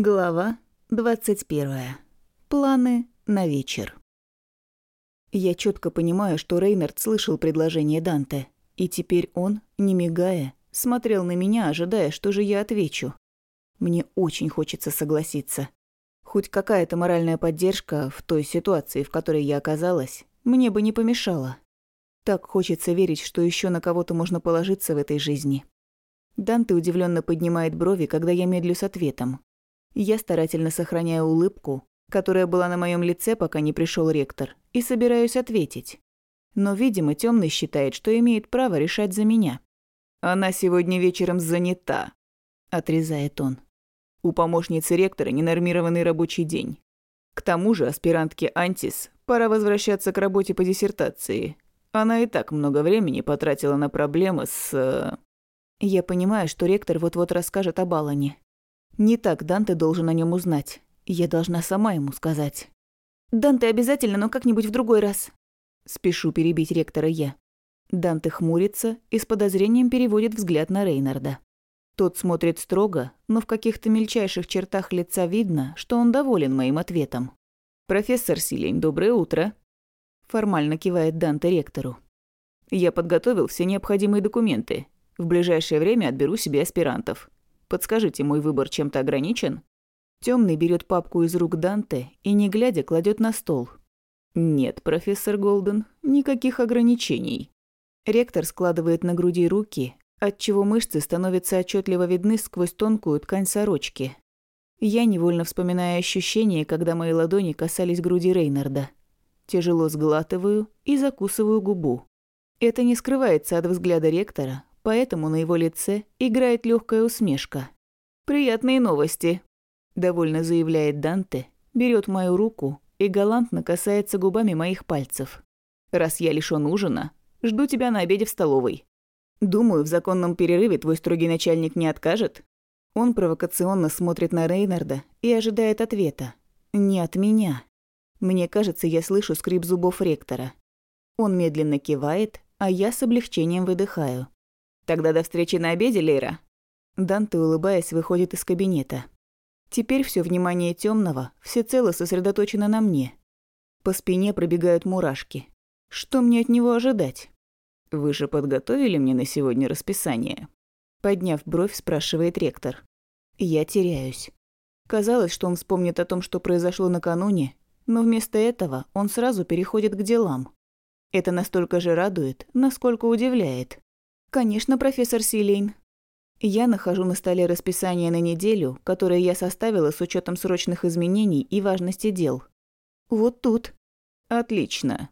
Глава 21. Планы на вечер. Я четко понимаю, что Рейнард слышал предложение Данте, и теперь он, не мигая, смотрел на меня, ожидая, что же я отвечу. Мне очень хочется согласиться. Хоть какая-то моральная поддержка в той ситуации, в которой я оказалась, мне бы не помешала. Так хочется верить, что еще на кого-то можно положиться в этой жизни. Данте удивленно поднимает брови, когда я медлю с ответом, я старательно сохраняю улыбку, которая была на моем лице, пока не пришел ректор, и собираюсь ответить. Но, видимо, темный считает, что имеет право решать за меня. «Она сегодня вечером занята», – отрезает он. «У помощницы ректора ненормированный рабочий день. К тому же аспирантке Антис пора возвращаться к работе по диссертации. Она и так много времени потратила на проблемы с...» э, Я понимаю, что ректор вот-вот расскажет об Алане. Не так Данте должен о нем узнать. Я должна сама ему сказать. «Данте обязательно, но как-нибудь в другой раз». Спешу перебить ректора я. Данте хмурится и с подозрением переводит взгляд на Рейнарда. Тот смотрит строго, но в каких-то мельчайших чертах лица видно, что он доволен моим ответом. «Профессор Силень, доброе утро!» Формально кивает Данте ректору. «Я подготовил все необходимые документы. В ближайшее время отберу себе аспирантов. Подскажите, мой выбор чем-то ограничен?» Темный берет папку из рук Данте и, не глядя, кладет на стол. «Нет, профессор Голден, никаких ограничений». Ректор складывает на груди руки, отчего мышцы становятся отчетливо видны сквозь тонкую ткань сорочки. Я невольно вспоминаю ощущение, когда мои ладони касались груди Рейнарда. Тяжело сглатываю и закусываю губу. Это не скрывается от взгляда ректора, поэтому на его лице играет легкая усмешка. «Приятные новости», – довольно заявляет Данте, берет мою руку и галантно касается губами моих пальцев. «Раз я лишён ужина, жду тебя на обеде в столовой. Думаю, в законном перерыве твой строгий начальник не откажет». Он провокационно смотрит на Рейнарда и ожидает ответа. «Не от меня». Мне кажется, я слышу скрип зубов ректора. Он медленно кивает, а я с облегчением выдыхаю. Тогда до встречи на обеде, Лейра. Данте, улыбаясь, выходит из кабинета. Теперь все внимание темного всецело сосредоточено на мне. По спине пробегают мурашки. Что мне от него ожидать? Вы же подготовили мне на сегодня расписание? Подняв бровь, спрашивает ректор. Я теряюсь. Казалось, что он вспомнит о том, что произошло накануне, но вместо этого он сразу переходит к делам. Это настолько же радует, насколько удивляет. «Конечно, профессор Силейн». Я нахожу на столе расписание на неделю, которое я составила с учетом срочных изменений и важности дел. Вот тут. Отлично.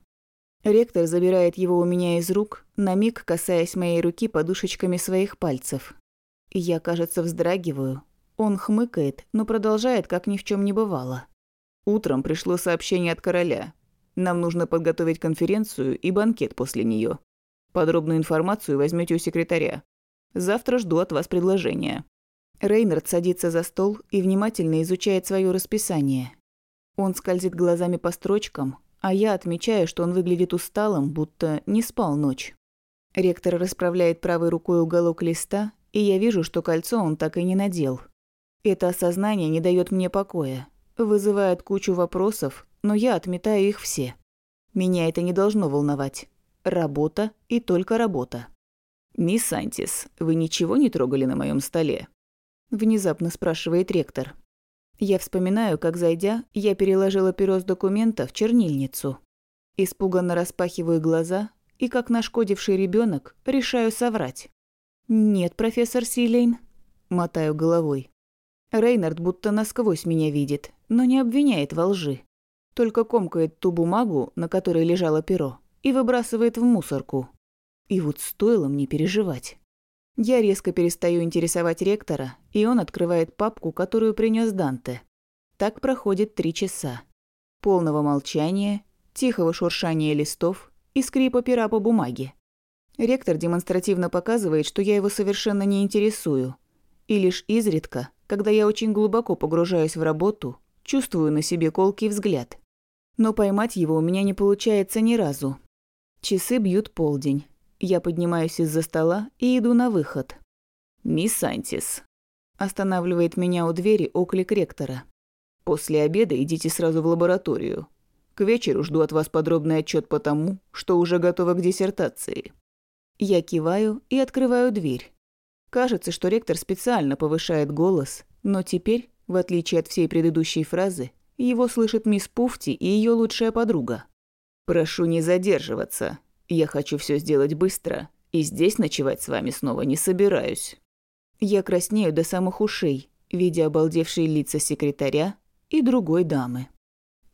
Ректор забирает его у меня из рук, на миг касаясь моей руки подушечками своих пальцев. Я, кажется, вздрагиваю. Он хмыкает, но продолжает, как ни в чем не бывало. Утром пришло сообщение от короля. Нам нужно подготовить конференцию и банкет после нее. Подробную информацию возьмете у секретаря. Завтра жду от вас предложения». Рейнард садится за стол и внимательно изучает свое расписание. Он скользит глазами по строчкам, а я отмечаю, что он выглядит усталым, будто не спал ночь. Ректор расправляет правой рукой уголок листа, и я вижу, что кольцо он так и не надел. Это осознание не дает мне покоя, вызывает кучу вопросов, но я отметаю их все. Меня это не должно волновать. Работа и только работа. «Мисс Антис, вы ничего не трогали на моем столе?» Внезапно спрашивает ректор. Я вспоминаю, как, зайдя, я переложила перо с документа в чернильницу. Испуганно распахиваю глаза и, как нашкодивший ребенок, решаю соврать. «Нет, профессор Силейн», – мотаю головой. Рейнард будто насквозь меня видит, но не обвиняет во лжи. Только комкает ту бумагу, на которой лежало перо, и выбрасывает в мусорку. И вот стоило мне переживать. Я резко перестаю интересовать ректора, и он открывает папку, которую принес Данте. Так проходит три часа. Полного молчания, тихого шуршания листов и скрипа пера по бумаге. Ректор демонстративно показывает, что я его совершенно не интересую. И лишь изредка, когда я очень глубоко погружаюсь в работу, чувствую на себе колкий взгляд. Но поймать его у меня не получается ни разу. Часы бьют полдень. Я поднимаюсь из-за стола и иду на выход. «Мисс Антис». Останавливает меня у двери оклик ректора. После обеда идите сразу в лабораторию. К вечеру жду от вас подробный отчет по тому, что уже готово к диссертации. Я киваю и открываю дверь. Кажется, что ректор специально повышает голос, но теперь, в отличие от всей предыдущей фразы, его слышит мисс Пуфти и ее лучшая подруга. «Прошу не задерживаться. Я хочу все сделать быстро, и здесь ночевать с вами снова не собираюсь». Я краснею до самых ушей, видя обалдевшие лица секретаря и другой дамы.